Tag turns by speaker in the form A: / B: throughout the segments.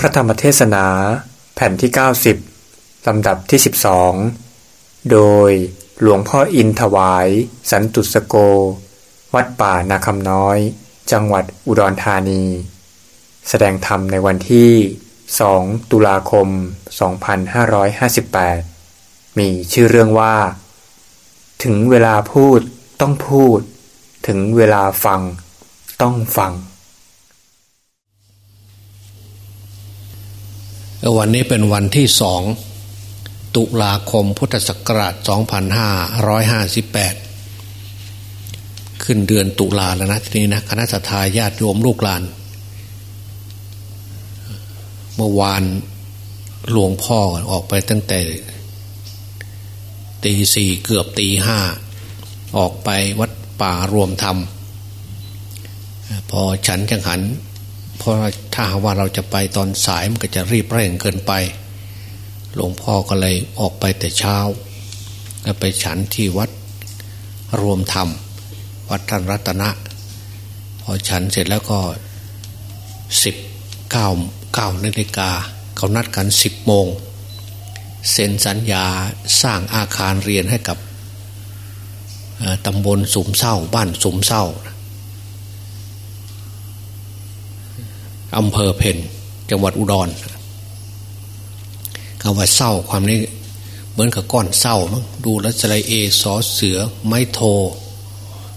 A: พระธรรมเทศนาแผ่นที่ 90 ลำดับที่ 12 โดยหลวงพ่ออินถวาย สันตุสโก วัดป่านาคำน้อย จังหวัดอุดรธานี แสดงธรรมในวันที่ 2 ตุลาคม 2558 มีชื่อเรื่องว่า ถึงเวลาพูดต้องพูด ถึงเวลาฟังต้องฟัง
B: วันนี้เป็นวันที่สองตุลาคมพุทธศักราช 2558 ขึ้นเดือนตุลาแล้วนะทีนี้นะคณะสัตยาญาติโยมลูกหลาน เมื่อวานหลวงพ่อออกไปตั้งแต่ตีสี่เกือบตีห้าออกไปวัดป่ารวมธรรม พอฉันจังหัน เพราะถ้าว่าเราจะไปตอนสายมันก็จะรีบเร่งเกินไป หลวงพ่อก็เลยออกไปแต่เช้าแล้วไปฉันที่วัดรวมธรรม วัดท่านรัตนะ พอฉันเสร็จแล้วก็สิบเก้าเก้านาฬิกาเขานัดกันสิบโมงเซ็นสัญญาสร้างอาคารเรียนให้กับตำบลสุมเศร้าบ้านสุมเศร้า อำเภอเพนจังหวัดอุดรคำว่าเศร้าความนี้เหมือนกับก้อนเศร้ามั้งดูแลสไลเอสอเสือไม้โท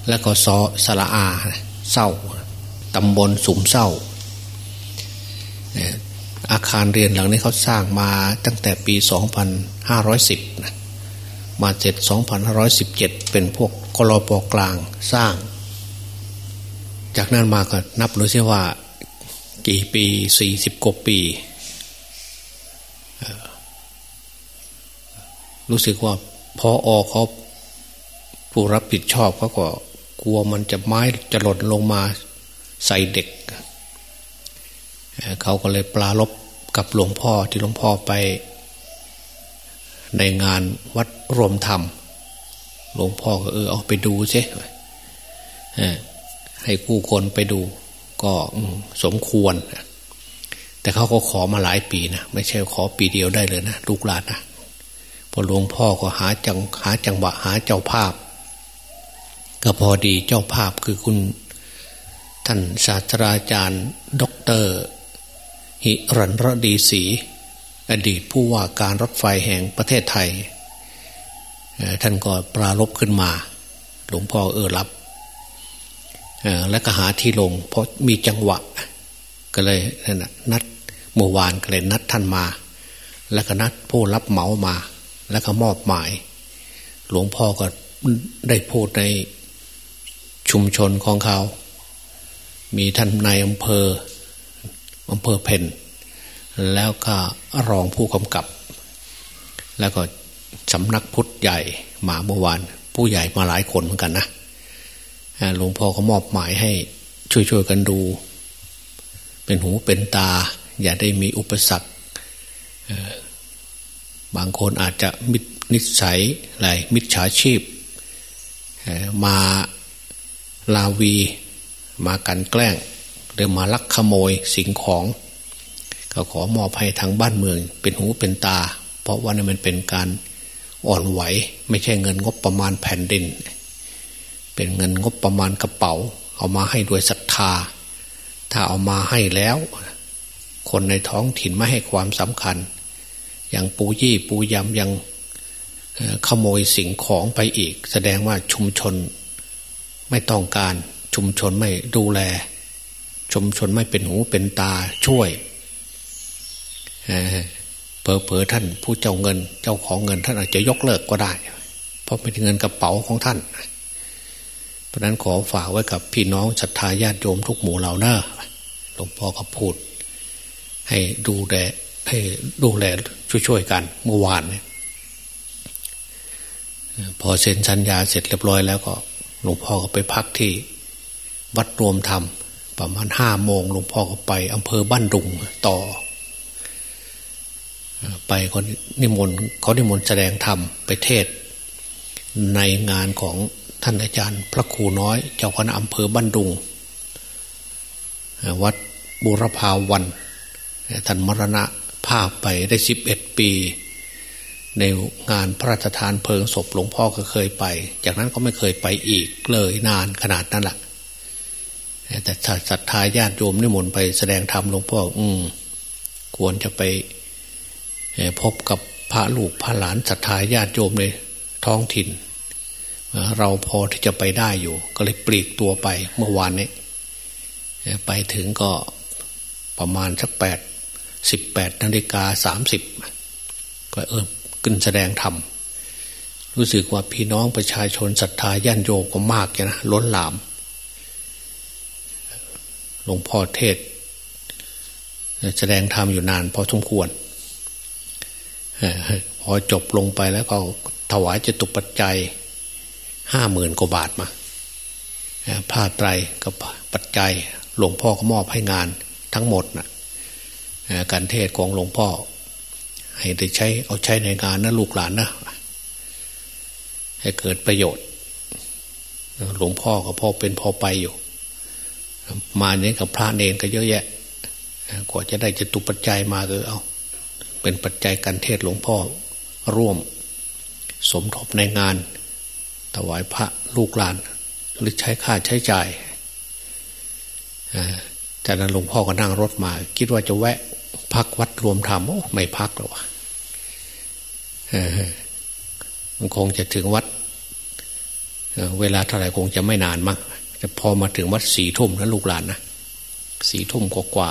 B: แล้วก็ซอสละอาเศร้าตำบลสุมเศร้า อาคารเรียนหลังนี้เขาสร้างมาตั้งแต่ปี 2510นะมาเจ็ด2517 เป็นพวกกรปกลางสร้าง จากนั้นมาก็นับดูซิว่า กี่ปีสี่สิบกว่าปี รู้สึกว่าพอออเขาผู้รับผิดชอบเขาก็กลัวมันจะไม้จะหล่นลงมาใส่เด็ก เขาก็เลยปลาลบกับหลวงพ่อที่หลวงพ่อไปในงานวัดรวมธรรม หลวงพ่อก็เออเอาไปดูสิให้ผู้คนไปดู ก็สมควร แต่เขาก็ขอมาหลายปีนะไม่ใช่ขอปีเดียวได้เลยนะลูกหลานนะพอหลวงพ่อก็หาจังหาจังหวะหาเจ้าภาพ ก็พอดีเจ้าภาพคือคุณ ท่านศาสตราจารย์ด็อกเตอร์ หิรัญ รดีศรีอดีตผู้ว่าการรถไฟแห่งประเทศไทย ท่านก็ปรารภขึ้นมา หลวงพ่อเออรับ แล้วก็หาที่ลง เพราะมีจังหวะ ก็เลยนั่นนัดเมื่อวานก็เลยนัดท่านมา แล้วก็นัดผู้รับเหมามา แล้วก็มอบหมาย หลวงพ่อก็ได้พูดในชุมชนของเขา มีท่านนายอำเภออำเภอเพนแล้วก็รองผู้กำกับ แล้วก็สำนักพุทธใหญ่มาเมื่อวาน ผู้ใหญ่มาหลายคนเหมือนกันนะ หลวงพ่อก็มอบหมายให้ช่วยๆกันดู เป็นหูเป็นตา อย่าได้มีอุปสรรคบางคนอาจจะมินิสัยอะไรมิจฉาชีพ มาลาวี มากันแกล้งหรือมาลักขโมยสิ่งของ ก็ขอมอบให้ทางบ้านเมือง เป็นหูเป็นตา เพราะว่านี่มันเป็นการอ่อนไหว ไม่ใช่เงินงบประมาณแผ่นดิน เป็นเงินงบประมาณกระเป๋า เอามาให้ด้วยศรัทธา ถ้าเอามาให้แล้ว คนในท้องถิ่นไม่ให้ความสำคัญ อย่างปูยี่ปูยำยังขโมยสิ่งของไปอีก แสดงว่าชุมชนไม่ต้องการชุมชนไม่ดูแล ชุมชนไม่เป็นหูเป็นตาช่วยเพอเพอท่านผู้เจ้าเงิน เจ้าของเงินท่านอาจจะยกเลิกก็ได้ เพราะเป็นเงินกระเป๋าของท่าน เพราะนั้นขอฝากไว้กับพี่น้องศรัทธาญาติโยมทุกหมู่เหล่านะหลวงพ่อก็พูด ให้ดูแลให้ดูแลช่วยๆกันเมื่อวานเนี่ยพอเซ็นสัญญาเสร็จเรียบร้อยแล้วก็หลวงพ่อก็ไปพักที่วัดรวมธรรมประมาณห้าโมงหลวงพ่อก็ไปอำเภอบ้านดุงต่อ ไปคนนิมนต์เขานิมนต์แสดงธรรมไปเทศในงานของ ท่านอาจารย์ พระครูน้อย เจ้าคณะอำเภอบ้านดุง วัดบุรพาวัน ท่านมรณะภาพไปได้สิบเอ็ดปี ในงานพระราชทานเพลิงศพหลวงพ่อก็เคยไป จากนั้นก็ไม่เคยไปอีกเลยนานขนาดนั้นแหละแต่ศรัทธาญาติโยมนิมนต์ไปแสดงธรรมหลวงพ่ออืมควรจะไปพบกับพระลูกพระหลานศรัทธาญาติโยมในท้องถิ่น เราพอที่จะไปได้อยู่ ก็เลยปลีกตัวไปเมื่อวานนี้ ไปถึงก็ประมาณสักแปดสิบแปดนาฬิกาสามสิบก็เออขึ้นแสดงธรรมรู้สึกว่าพี่น้องประชาชนศรัทธาญาติโยมก็มากนะล้นหลาม หลวงพ่อเทศ แสดงธรรมอยู่นานพอสมควรพอจบลงไปแล้วก็ถวายจตุปัจจัย ห้าหมื่นกว่าบาทมาผ้าไตรกับปัจจัยหลวงพ่อก็มอบให้งานทั้งหมดนะการเทศของหลวงพ่อ ให้ได้ใช้เอาใช้ในงานนะลูกหลานนะให้เกิดประโยชน์ หลวงพ่อก็พอเป็นพอไปอยู่ มาเนี้ยกับพระเนนก็เยอะแยะกว่าจะได้จะตุปัจจัยมาก็เอา เป็นปัจจัยการเทศหลวงพ่อร่วม สมทบในงาน ถวายพระลูกหลาน หรือใช้ค่าใช้จ่ายจากนั้นหลวงพ่อก็นั่งรถมา คิดว่าจะแวะ พักวัดรวมธรรมโอ้ไม่พักหรอกมันคงจะถึงวัดเวลาเท่าไหร่คงจะไม่นานมั้งแต่พอมาถึงวัดสี่ทุ่มนะลูกหลานนะสี่ทุ่มกว่า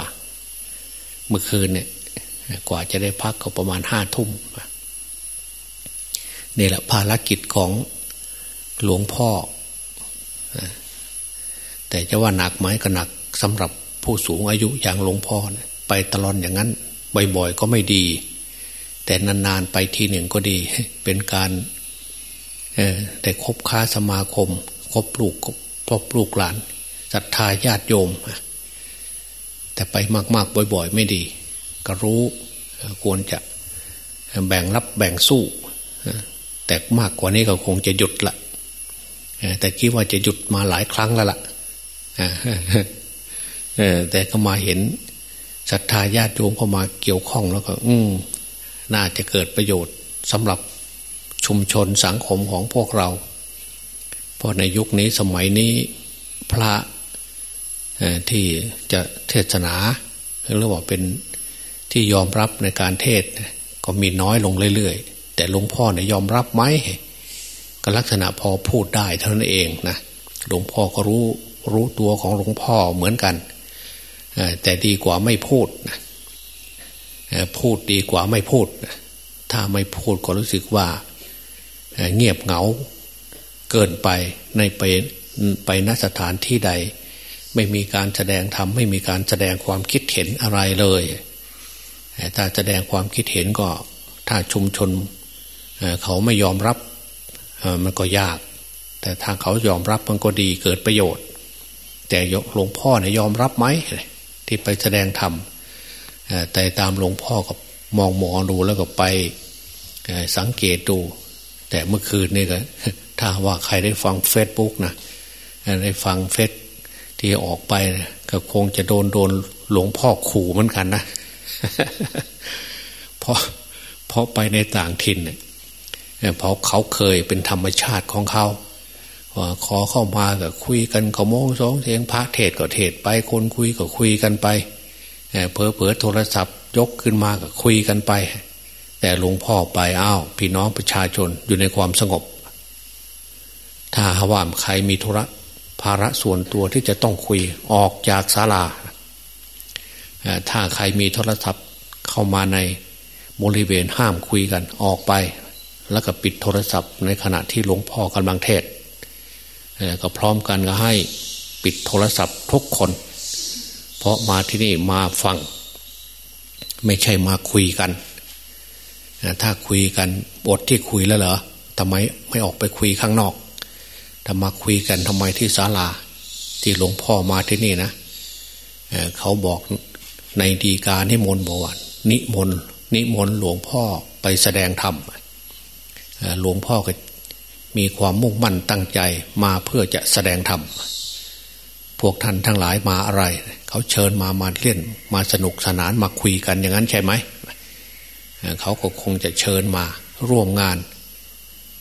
B: เมื่อคืนเนี่ย กว่าจะได้พักก็ประมาณห้าทุ่มนี่แหละภารกิจของ หลวงพ่อ แต่จะว่าหนักไหมก็หนักสำหรับผู้สูงอายุอย่างหลวงพ่อไปตลอดอย่างนั้นบ่อยๆก็ไม่ดี แต่นานๆไปทีหนึ่งก็ดี เป็นการแต่คบค้าสมาคม คบลูกคบลูกหลานศรัทธาญาติโยม แต่ไปมาก ๆ บ่อย ๆ ไม่ดี ก็รู้ควรจะแบ่งรับแบ่งสู้ แต่มากกว่านี้ก็คงจะหยุดละ แต่คิดว่าจะหยุดมาหลายครั้งแล้วละ่ะแต่ก็มาเห็นศรัทธาญาติโยมเข้ามาเกี่ยวข้องแล้วก็ อืน่าจะเกิดประโยชน์สำหรับชุมชนสังคมของพวกเรา เพราะในยุคนี้สมัยนี้พระที่จะเทศนาเรียกว่าเป็นที่ยอมรับในการเทศ ก็มีน้อยลงเรื่อยๆ แต่หลวงพ่อเนี่ยยอมรับไหม ก็ลักษณะพอพูดได้เท่านั้นเองนะหลวงพ่อก็รู้รู้ตัวของหลวงพ่อเหมือนกัน แต่ดีกว่าไม่พูดพูดดีกว่าไม่พูด ถ้าไม่พูดก็รู้สึกว่าเงียบเหงาเกินไปในไปไปนสถานที่ใด ไม่มีการแสดงธรรมไม่มีการแสดงความคิดเห็นอะไรเลยถ้าแสดงความคิดเห็นก็ถ้าชุมชนเขาไม่ยอมรับ มันก็ยาก แต่ถ้าเขายอมรับมันก็ดีเกิดประโยชน์ แต่หลวงพ่อเนี่ยยอมรับไหมที่ไปแสดงธรรมแต่ตามหลวงพ่อก็มองหมอดูแล้วก็ไปสังเกตดู แต่เมื่อคืนนี่ก็ถ้าว่าใครได้ฟังเฟซบุ๊กนะได้ฟังเฟซที่ออกไปก็คงจะโดนโดนหลวงพ่อขู่เหมือนกันนะเพราะเพราะไปในต่างถิ่นเนี่ย เพราะเขาเคยเป็นธรรมชาติของเขาขอเข้ามาก็คุยกันเขาโมงสองเสียงพระเทศก็เทศไปคนคุยก็คุยกันไปเพอเพอโทรศัพท์ยกขึ้นมาก็คุยกันไป แต่หลวงพ่อไปอ้าวพี่น้องประชาชนอยู่ในความสงบ ถ้าว่าใครมีธุระภาระส่วนตัวที่จะต้องคุยออกจากศาลาถ้าใครมีโทรศัพท์เข้ามาในบริเวณห้ามคุยกันออกไป แล้วก็ปิดโทรศัพท์ในขณะที่หลวงพ่อกำลังเทศก็พร้อมกันก็ให้ปิดโทรศัพท์ทุกคน เพราะมาที่นี่มาฟัง ไม่ใช่มาคุยกัน ถ้าคุยกันบทที่คุยแล้วเหรอทำไมไม่ออกไปคุยข้างนอกถ้ามาคุยกันทำไมที่ศาลา ที่หลวงพ่อมาที่นี่นะเเขาบอกในดีการนิมนต์บว่านิมนต์นิมนต์หลวงพ่อไปแสดงธรรม หลวงพ่อก็มีความมุ่งมั่นตั้งใจมาเพื่อจะแสดงธรรม พวกท่านทั้งหลายมาอะไร เขาเชิญมามาเล่น มาสนุกสนานมาคุยกันอย่างนั้นใช่ไหม เขาก็คงจะเชิญมาร่วมงาน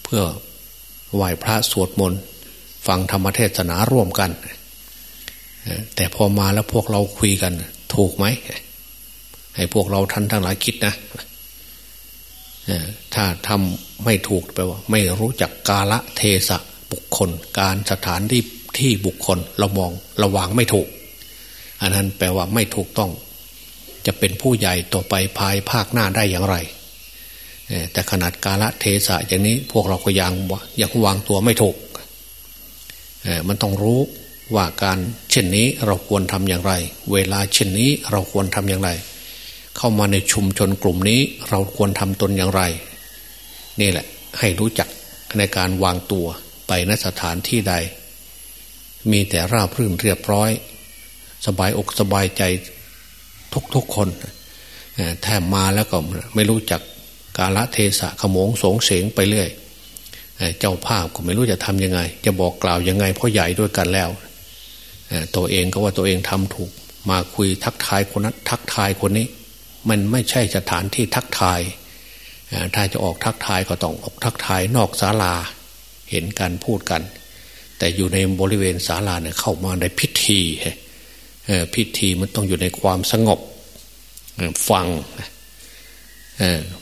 B: เพื่อไหว้พระสวดมนต์ฟังธรรมเทศนาร่วมกัน แต่พอมาแล้วพวกเราคุยกัน ถูกไหม ให้พวกเราท่านทั้งหลายคิดนะ ถ้าทำไม่ถูกแปลว่า ไม่รู้จักกาละเทศะบุคคล การสถานที่ที่บุคคลเรามองระวางไม่ถูก อันนั้นแปลว่าไม่ถูกต้อง จะเป็นผู้ใหญ่ต่อไปภายภาคหน้าได้อย่างไรแต่ขนาดกาละเทศะอย่างนี้พวกเราก็ยังยังวางตัวไม่ถูกมันต้องรู้ว่าการเช่นนี้เราควรทำอย่างไร เวลาเช่นนี้เราควรทำอย่างไร เข้ามาในชุมชนกลุ่มนี้ เราควรทำตนอย่างไร นี่แหละ ให้รู้จักในการวางตัวไปณสถานที่ใด มีแต่ราบรื่นเรียบร้อย สบายอกสบายใจทุกๆคนแถมมาแล้วก็ไม่รู้จักกาละเทศะขโมงสงเสงไปเรื่อยเจ้าภาพก็ไม่รู้จะทำยังไง จะบอกกล่าวยังไงเพราะใหญ่ด้วยกันแล้วตัวเองก็ว่าตัวเองทำถูก มาคุยทักทายคนนั้นทักทายคนนี้ มันไม่ใช่สถานที่ทักทาย ถ้าจะออกทักทายก็ต้องออกทักทายนอกศาลา เห็นกันพูดกัน แต่อยู่ในบริเวณศาลาเนี่ยเข้ามาในพิธีพิธีมันต้องอยู่ในความสงบฟัง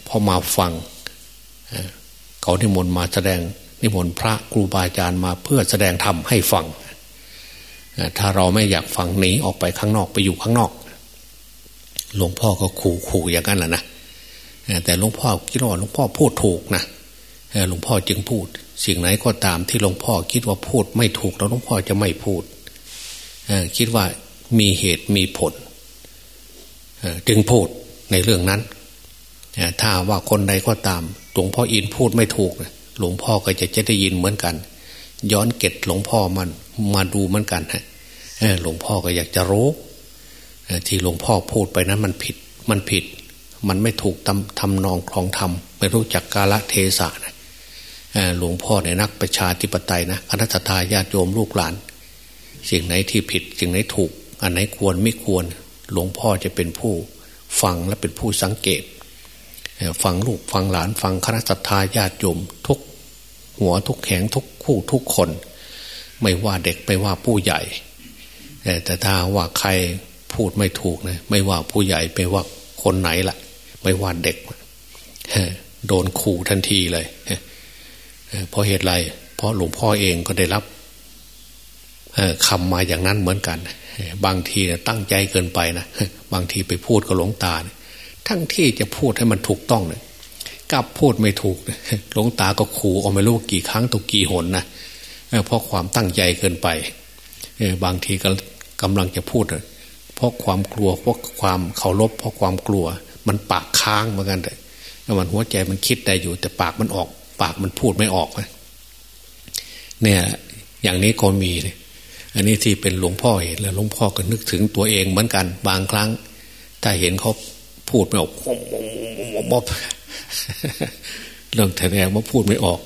B: พอมาฟังเขานิมนต์มาแสดงนิมนต์พระครูบาอาจารย์มาเพื่อแสดงธรรมให้ฟังถ้าเราไม่อยากฟังหนีออกไปข้างนอกไปอยู่ข้างนอก หลวงพ่อก็ขู่ขู่อย่างนั้นแหละนะแต่หลวงพ่อคิดว่าหลวงพ่อพูดถูกนะหลวงพ่อจึงพูด สิ่งไหนก็ตามที่หลวงพ่อคิดว่าพูดไม่ถูกแล้วหลวงพ่อจะไม่พูดคิดว่ามีเหตุมีผลจึงพูดในเรื่องนั้นถ้าว่าคนใดก็ตามหลวงพ่ออินพูดไม่ถูกหลวงพ่อก็จะจะได้ยินเหมือนกัน ย้อนเก็ตหลวงพ่อมันมาดูเหมือนกันฮะหลวงพ่อก็อยากจะรู้ ที่หลวงพ่อพูดไปนั้นมันผิดมันผิด มันไม่ถูกทำทำนองคลองธรรมไม่รู้จักกาลเทศะนะหลวงพ่อในนักประชาธิปไตยนะคณะทาญาติโยมลูกหลาน สิ่งไหนที่ผิดสิ่งไหนถูก อันไหนควรไม่ควร หลวงพ่อจะเป็นผู้ฟังและเป็นผู้สังเกตฟังลูกฟังหลานฟังคณะทาญาติโยมทุกหัวทุกแขงทุกคู่ทุกคน ไม่ว่าเด็กไม่ว่าผู้ใหญ่ แต่ถ้าว่าใคร พูดไม่ถูกนะไม่ว่าผู้ใหญ่ไม่ว่าคนไหนละ่ะ ไม่ว่าเด็กโดนขู่ทันทีเลยเพราะเหตุไรเพราะหลวงพ่อเองก็ได้รับคำมาอย่างนั้นเหมือนกัน บางทีตั้งใจเกินไปนะบางทีไปพูดกับหลวงตา ทั้งที่จะพูดให้มันถูกต้องเนี่ยกลับพูดไม่ถูกหลวงตาก็ขู่ออกไม่รู้กี่ครั้งตุกกี่หนนะเพราะความตั้งใจเกินไปบางทีก็กำลังจะพูด เพราะความกลัวเพราะความเคารพเพราะความกลัว มันปากค้างเหมือนกันเลยมันหัวใจมันคิดได้อยู่ แต่ปากมันออก ปากมันพูดไม่ออกเนี่ยอย่างนี้ก็มีอันนี้ที่เป็นหลวงพ่อเห็นแล้วหลวงพ่อก็นึกถึงตัวเองเหมือนกัน บางครั้ง ถ้าเห็นเขาพูดไม่ออกมอบเรื่องแถงว่าพูดไม่ออก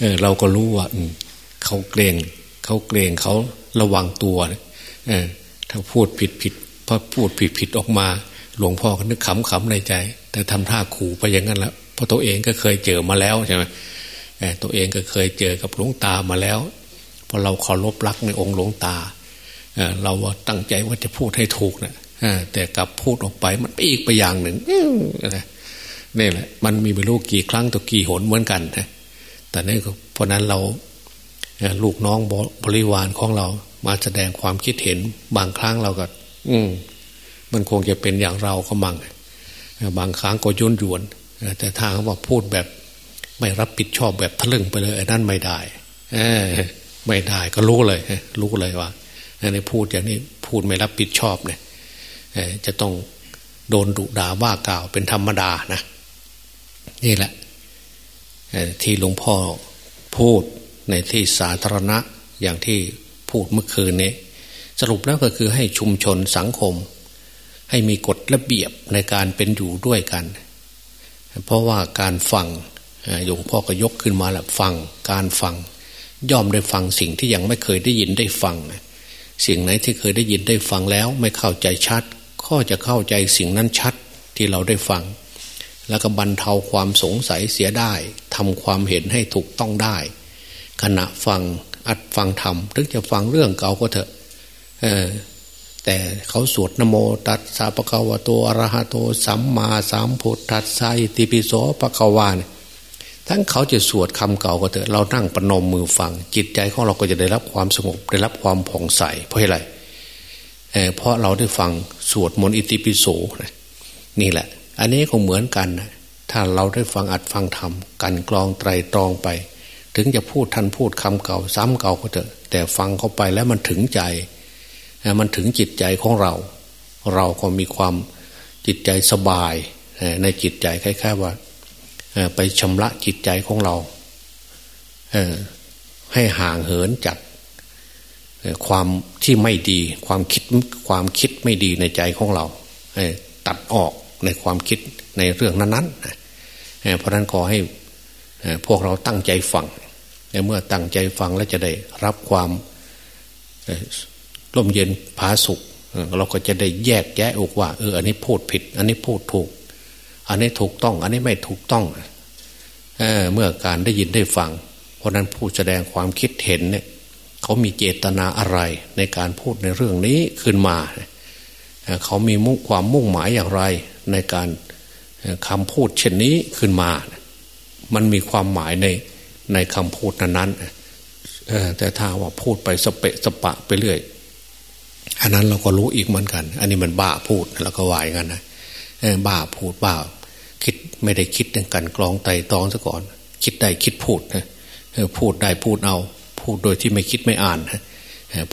B: เออเราก็รู้ว่าเขาเกรงเขาเกรงเขาระวังตัวเออ ถ้าพูดผิดผิดพอพูดผิดผิดออกมา หลวงพ่อก็นึกขำขำในใจ แต่ทำท่าขู่ไปอย่างนั้นล้วเพราะตัวเองก็เคยเจอมาแล้วใช่ไหมตัวเองก็เคยเจอกับหลวงตามาแล้วพอเราเคารพรักในองค์หลวงตาเราตั้งใจว่าจะพูดให้ถูกนะแต่กลับพูดออกไปมันอีกไปอย่างหนึ่งนี่แหละ มันมีไม่รู้กี่ครั้งตัวกี่หนเหมือนกันนะแต่นี่เพราะนั้นเราลูกน้องบริวารของเรา มาแสดงความคิดเห็นบางครั้งเราก็ อืมมันคงจะเป็นอย่างเราก็มั่งบางครั้งก็ยุ่นยวนแต่ทางเขาบอกพูดแบบไม่รับผิดชอบแบบทะลึ่งไปเลยนั่นไม่ได้ไม่ได้ก็รู้เลยรู้เลยว่าในพูดอย่างนี้พูดไม่รับผิดชอบเนี่ยจะต้องโดนดุด่าว่ากล่าวเป็นธรรมดานะนี่แหละที่หลวงพ่อพูดในที่สาธารณะอย่างที่ พูดเมื่อคืนนี้ สรุปแล้วก็คือให้ชุมชนสังคม ให้มีกฎระเบียบในการเป็นอยู่ด้วยกัน เพราะว่าการฟังหลวงพ่อก็ยกขึ้นมาแล้วฟังการฟัง ย่อมได้ฟังสิ่งที่ยังไม่เคยได้ยินได้ฟัง สิ่งไหนที่เคยได้ยินได้ฟังแล้วไม่เข้าใจชัด ก็จะเข้าใจสิ่งนั้นชัดที่เราได้ฟัง แล้วก็บรรเทาความสงสัยเสียได้ทำความเห็นให้ถูกต้องได้ ขณะฟัง อัดฟังธรรมถึงจะฟังเรื่องเก่าก็เถอะแต่เขาสวดนโมตัสสะปะกาวะโตอรหะโตสัมมาสัมพุทธัสสะอิติปิโสปะกาวาเนี่ยทั้งเขาจะสวดคำเก่าก็เถอะเรานั่งประนมมือฟัง จิตใจของเราก็จะได้รับความสงบได้รับความผ่องใสเพราะอะไรเพราะเราได้ฟังสวดมนต์อิติปิโสนี่แหละ อันนี้ก็เหมือนกันนะถ้าเราได้ฟังอัดฟังธรรมกันกรองไตรตรองไป ถึงจะพูดท่านพูดคำเก่า ซ้ำเก่าก็เถอะแต่ฟังเข้าไปแล้วมันถึงใจ มันถึงจิตใจของเรา เราก็มีความจิตใจสบายในจิตใจคล้ายๆว่าไปชำระจิตใจของเราให้ห่างเหินจากความที่ไม่ดีความคิดความคิดไม่ดีในใจของเราตัดออกในความคิดในเรื่องนั้นๆเพราะนั้นขอให้พวกเราตั้งใจฟัง เมื่อตั้งใจฟังแล้วจะได้รับความร่มเย็นผาสุกเราก็จะได้แยกแยะออกว่าเอออันนี้พูดผิด อันนี้พูดถูก อันนี้ถูกต้อง อันนี้ไม่ถูกต้องเเมื่อการได้ยินได้ฟัง เพราะนั้นผู้แสดงความคิดเห็นเนี่ยเขามีเจตนาอะไรในการพูดในเรื่องนี้ขึ้นมาเขามีมุ่งความมุ่งหมายอย่างไรในการคำพูดเช่นนี้ขึ้นมา มันมีความหมายใน ในคำพูดนั้นๆแต่ถ้าว่าพูดไปสเปะสปะไปเรื่อยอันนั้นเราก็รู้อีกเหมือนกัน อันนี้มันบ้าพูดแล้วก็วายกันนะบ้าพูดบ้า คิดไม่ได้คิดในการกรองไตตองซะก่อน คิดได้คิดพูดนะพูดได้พูดเอา พูดโดยที่ไม่คิดไม่อ่าน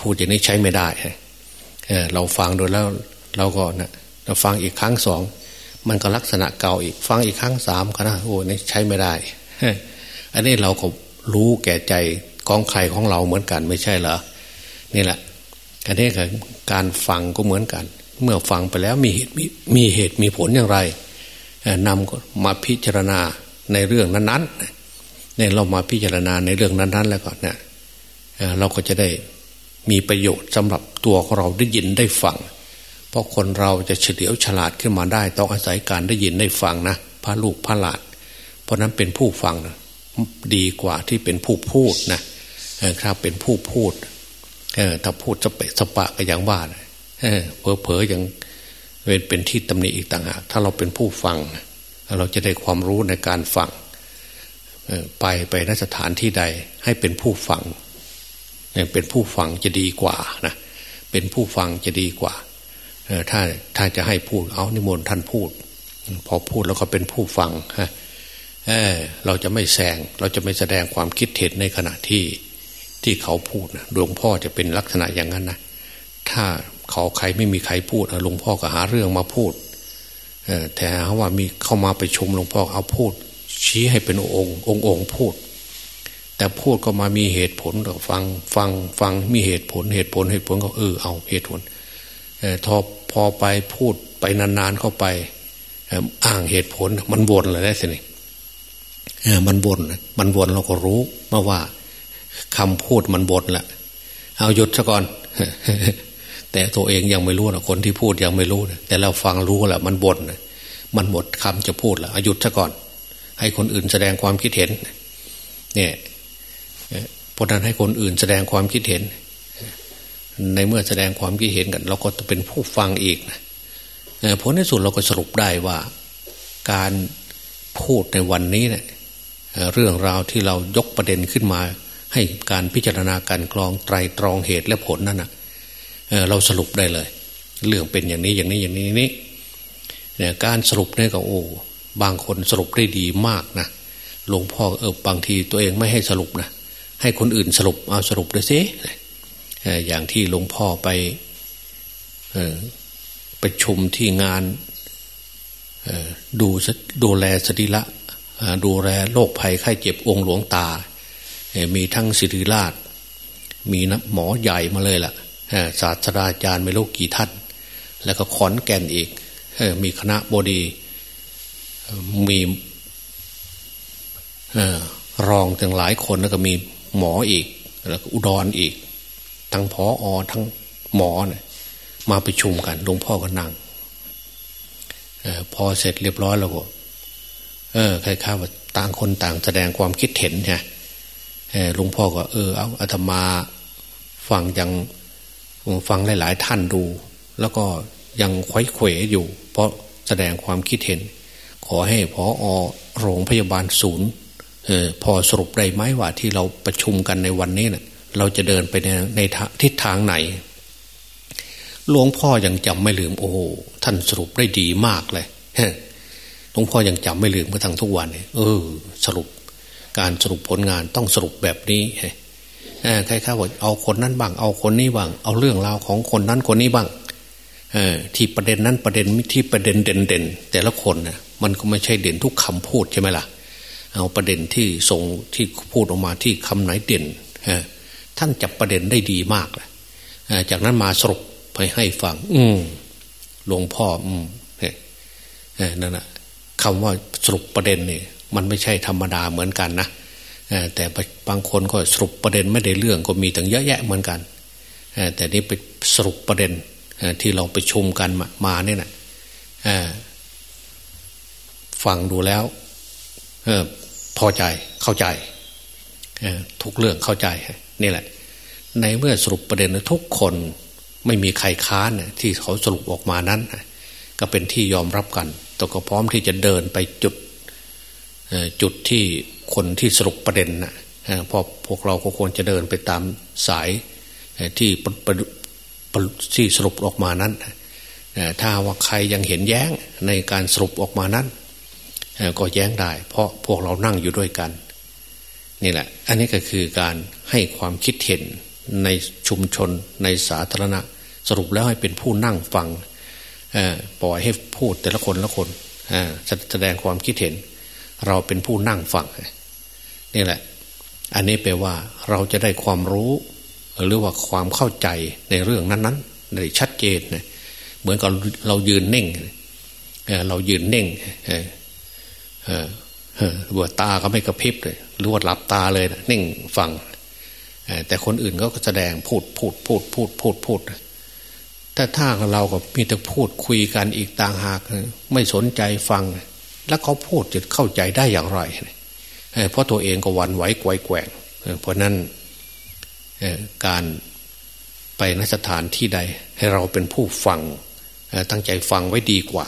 B: พูดอย่างนี้ใช้ไม่ได้เราฟังโดยแล้วเราก็นะเราฟังอีกครั้งสองมันก็ลักษณะเก่าอีก ฟังอีกครั้งสามก็นะโอ้นี่ใช้ไม่ได้ อันนี้เราก็รู้แก่ใจของใครของเราเหมือนกันไม่ใช่เหรอนี่แหละอันนี้คือการฟังก็เหมือนกัน เมื่อฟังไปแล้วมีเหตุมีเหตุมีผลอย่างไรนำมาพิจารณาในเรื่องนั้นๆเนี่ยเรามาพิจารณาในเรื่องนั้น ๆ แล้วก่อนเนี่ยเราก็จะได้มีประโยชน์สำหรับตัวของเราได้ยินได้ฟัง เพราะคนเราจะเฉลียวฉลาดขึ้นมาได้ ต้องอาศัยการได้ยินได้ฟังนะพระลูกพระหลาน เพราะนั้นเป็นผู้ฟังนะ ดีกว่าที่เป็นผู้พูดนะครับเป็นผู้พูดถ้าพูดสเปะสปะก็อย่างว่าเออเพอเพออย่างเป็นเป็นที่ตำหนิอีกต่างหากถ้าเราเป็นผู้ฟัง เราจะได้ความรู้ในการฟังไปไปนสถานที่ใดให้เป็นผู้ฟังเป็นผู้ฟังจะดีกว่านะเป็นผู้ฟังจะดีกว่าถ้าถ้าจะให้พูดเอานิมนต์ท่านพูด พอพูดแล้วก็เป็นผู้ฟังฮะ เออเราจะไม่แซงเราจะไม่แสดงความคิดเห็นในขณะที่ที่เขาพูดนะหลวงพ่อจะเป็นลักษณะอย่างนั้นนะถ้าเขาใครไม่มีใครพูดหลวงพ่อก็หาเรื่องมาพูดแต่ว่ามีเข้ามาไปชมหลวงพ่อเอาพูด ชี้ให้เป็นองค์องค์องค์พูด แต่พูดก็มามีเหตุผลก็ฟังฟังฟังมีเหตุผลเหตุผลเหตุผลก็เออเอาเหตุผลทอพอไปพูดไปนานๆเข้าไปอ้างเหตุผลมันวนเลยนะสินี่ มันวนมันวนเราก็รู้มาว่าคำพูดมันบทแหละเอาหยุดซะก่อนแต่ตัวเองยังไม่รู้นะคนที่พูดยังไม่รู้นะแต่เราฟังรู้แหละมันบทมันหมดคำจะพูดแล้วหยุดซะก่อน ให้คนอื่นแสดงความคิดเห็น เนี่ยเพราะนั้นให้คนอื่นแสดงความคิดเห็น ในเมื่อแสดงความคิดเห็นกัน เราก็จะเป็นผู้ฟังอีกนะผลในสุดเราก็สรุปได้ว่า การพูดในวันนี้เนะี่ย เรื่องราวที่เรายกประเด็นขึ้นมา ให้การพิจารณาการกรองไตรตรองเหตุและผลนั่นนะเราสรุปได้เลย เรื่องเป็นอย่างนี้อย่างนี้อย่างนี้นี้เนี่ยการสรุปเนี่ยก็โอ้บางคนสรุปได้ดีมากนะหลวงพ่อเออบางทีตัวเองไม่ให้สรุปนะให้คนอื่นสรุปเอาสรุปเลยสิอย่างที่หลวงพ่อไปไปชุมที่งานดูดูแลสติละ ดูแลโรคภัยไข้เจ็บองค์หลวงตา มีทั้งสิริราช มีนะหมอใหญ่มาเลยล่ะศาสตราจารย์ไม่รู้กี่ท่าน แล้วก็ขอนแก่นอีกมีคณะบดีมีรองถึงหลายคนแล้วก็มีหมออีก แล้วก็อุดรออีก ทั้งพออทั้งหมอเนะี่ยมาประชุมกันหลวงพ่อก็นั่งอพอเสร็จเรียบร้อยแล้วก็ เออใครข้าว่าต่างคนต่างแสดงความคิดเห็นไงหลวงพ่อก็ เออ เอาอาตมาฟังยังฟังหลาย ๆ ท่านดู แล้วก็ยังควยเขวอยู่ เพราะแสดงความคิดเห็น ขอให้พออโรงพยาบาลศูนย์ออพอสรุปได้ไหมว่าที่เราประชุมกันในวันนี้เนะ่ยเราจะเดินไปในในทิศทางไหน หลวงพ่อยังจำไม่ลืมโอ้ท่านสรุปได้ดีมากเลย หลวงพ่อยังจำไม่ลืมเมื่อทั้งทุกวันเออ สรุปการสรุปผลงานต้องสรุปแบบนี้ใครข้าว่าเอาคนนั้นบ้าง เอาคนนี้บ้าง เอาเรื่องราวของคนนั้นคนนี้บ้างอที่ประเด็นนั้นประเด็นที่ประเด็นเด่นเด่นแต่ละคนนะมันก็ไม่ใช่เด่นทุกคำพูดใช่ไหมล่ะ เอาประเด็นที่ส่งที่พูดออกมาที่คำไหนเด่นท่านจับประเด็นได้ดีมากเลยจากนั้นมาสรุปไปให้ฟัง อืมหลวงพ่อ อืมนั่นแหะ คำว่าสรุปประเด็นนี่มันไม่ใช่ธรรมดาเหมือนกันนะแต่บางคนก็สรุปประเด็นไม่ได้เรื่องก็มีตั้งเยอะแยะเหมือนกัน แต่นี่ไปสรุปประเด็นที่เราไปชมกันมาเนี่ยนะฟังดูแล้วพอใจเข้าใจทุกเรื่องเข้าใจนี่แหละ ในเมื่อสรุปประเด็นทุกคนไม่มีใครค้านที่เขาสรุปออกมานั้น ก็เป็นที่ยอมรับกัน ตัวก็พร้อมที่จะเดินไปจุดจุดที่คนที่สรุปประเด็นนะพอพวกเราก็ควรจะเดินไปตามสายที่ที่สรุปออกมานั้นถ้าว่าใครยังเห็นแย้งในการสรุปออกมานั้นก็แย้งได้ เพราะพวกเรานั่งอยู่ด้วยกันนี่แหละ อันนี้ก็คือการให้ความคิดเห็นในชุมชนในสาธารณะ สรุปแล้วให้เป็นผู้นั่งฟัง ปล่อยให้พูดแต่ละคนละคนแสดงความคิดเห็น เราเป็นผู้นั่งฟังนี่แหละ อันนี้แปลว่าเราจะได้ความรู้ หรือว่าความเข้าใจในเรื่องนั้นๆได้ชัดเจนเหมือนกับเรายืนเน่งเรายืนเน่งหัวตาก็ไม่กระพริบเลยหรือว่าหลับตาเลยนิ่งฟังแต่คนอื่นก็แสดงพูดพูดพูดพูดพูดพูด แต่ถ้าเราก็มีแต่พูดคุยกันอีกต่างหาก ไม่สนใจฟัง แล้วเขาพูดจะเข้าใจได้อย่างไร เพราะตัวเองก็วันไหวไกวแกว่งเพราะนั้นการไปนสถานที่ใด ให้เราเป็นผู้ฟังตั้งใจฟังไว้ดีกว่า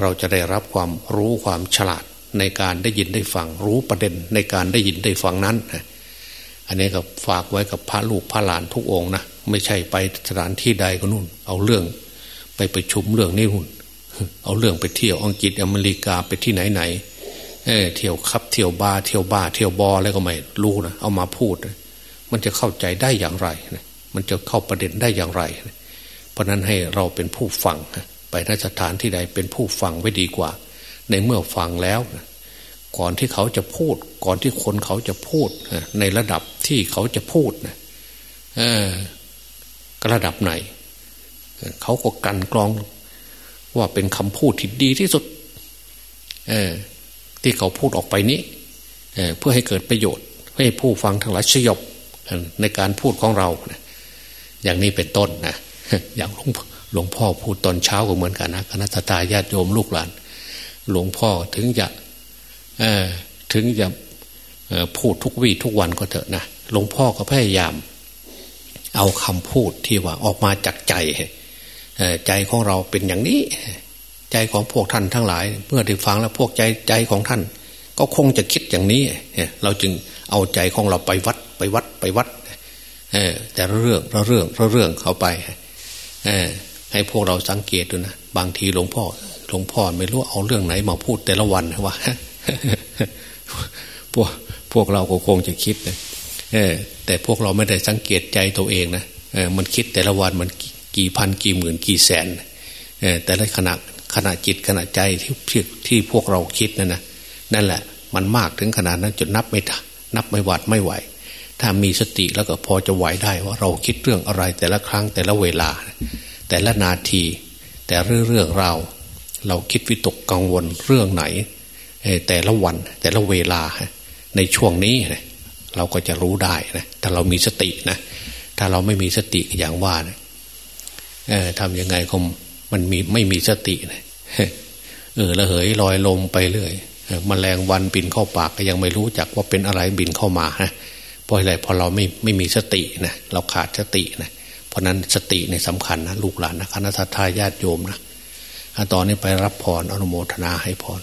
B: เราจะได้รับความรู้ความฉลาดในการได้ยินได้ฟัง รู้ประเด็นในการได้ยินได้ฟังนั้น อันนี้ก็ฝากไว้กับพระลูกพระหลานทุกองนะ ไม่ใช่ไปสถานที่ใดก็นู่น เอาเรื่อง ไปไปชุมเรื่องนี่หุ่น เอาเรื่องไปเที่ยวอังกฤษอเมริกาไปที่ไหนไหนเออเที่ยวคับเที่ยวบาเที่ยวบาเที่ยวบออะไรก็ไม่รู้นะเอามาพูดมันจะเข้าใจได้อย่างไรมันจะเข้าประเด็นได้อย่างไรเพราะนั้นให้เราเป็นผู้ฟังไปนสถานที่ใดเป็นผู้ฟังไว้ดีกว่า ในเมื่อฟังแล้วก่อนที่เขาจะพูด ก่อนที่คนเขาจะพูดในระดับที่เขาจะพูดนะ ระดับไหน เขาก็กันกรองว่าเป็นคำพูดที่ดีที่สุดที่เขาพูดออกไปนี้เเพื่อให้เกิดประโยชน์ ให้ผู้ฟังทั้งหลายสยบในการพูดของเรา อย่างนี้เป็นต้นนะอย่างหลวงหลวงพ่อพูดตอนเช้าก็เหมือนกันนะคณะตาญาติโยมลูกหลาน หลวงพ่อถึงจะถึงจะพูดทุกวี่ทุกวันก็เถอะนะหลวงพ่อก็พยายาม เอาคำพูดที่ว่าออกมาจากใจใจของเราเป็นอย่างนี้ ใจของพวกท่านทั้งหลาย เมื่อได้ฟังแล้วพวกใจใจของท่าน ก็คงจะคิดอย่างนี้ เราจึงเอาใจของเราไปวัดไปวัดไปวัดแต่เรื่องเรื่องเรื่องเข้าไปให้พวกเราสังเกตดูนะบางทีหลวงพ่อหลวงพ่อไม่รู้เอาเรื่องไหนมาพูดแต่ละวันว่าพวกพวกเราก็คงจะคิดนะ แต่พวกเราไม่ได้สังเกตใจตัวเองนะมันคิดแต่ละวันมันกี่พันกี่หมื่นกี่แสนแต่ละขณะขณะจิตขณะใจที่ที่พวกเราคิดนั่นนะนั่นแหละ มันมากถึงขนาดนั้นจนนับไม่นับไม่หวัดไม่ไหว ถ้ามีสติแล้วก็พอจะไหวได้ว่าเราคิดเรื่องอะไรแต่ละครั้งแต่ละเวลา แต่ละนาที แต่เรื่องเรื่องเราเราคิดวิตกกังวลเรื่องไหน แต่ละวันแต่ละเวลาในช่วงนี้ เราก็จะรู้ได้นะถ้าเรามีสตินะถ้าเราไม่มีสติอย่างว่านะเออทำยังไงก็มันมีไม่มีสตินะเออระเหยลอยลมไปเรื่อยมแมลงวันบินเข้าปากก็ยังไม่รู้จักว่าเป็นอะไรบินเข้ามานะเพราะอะไรพอเราไม่ไม่มีสตินะเราขาดสตินะเพราะนั้นสติในสำคัญนะลูกหลานนะคณะทาญาติโยมนะตอนนี้ไปรับพรอนุโมทนาให้พร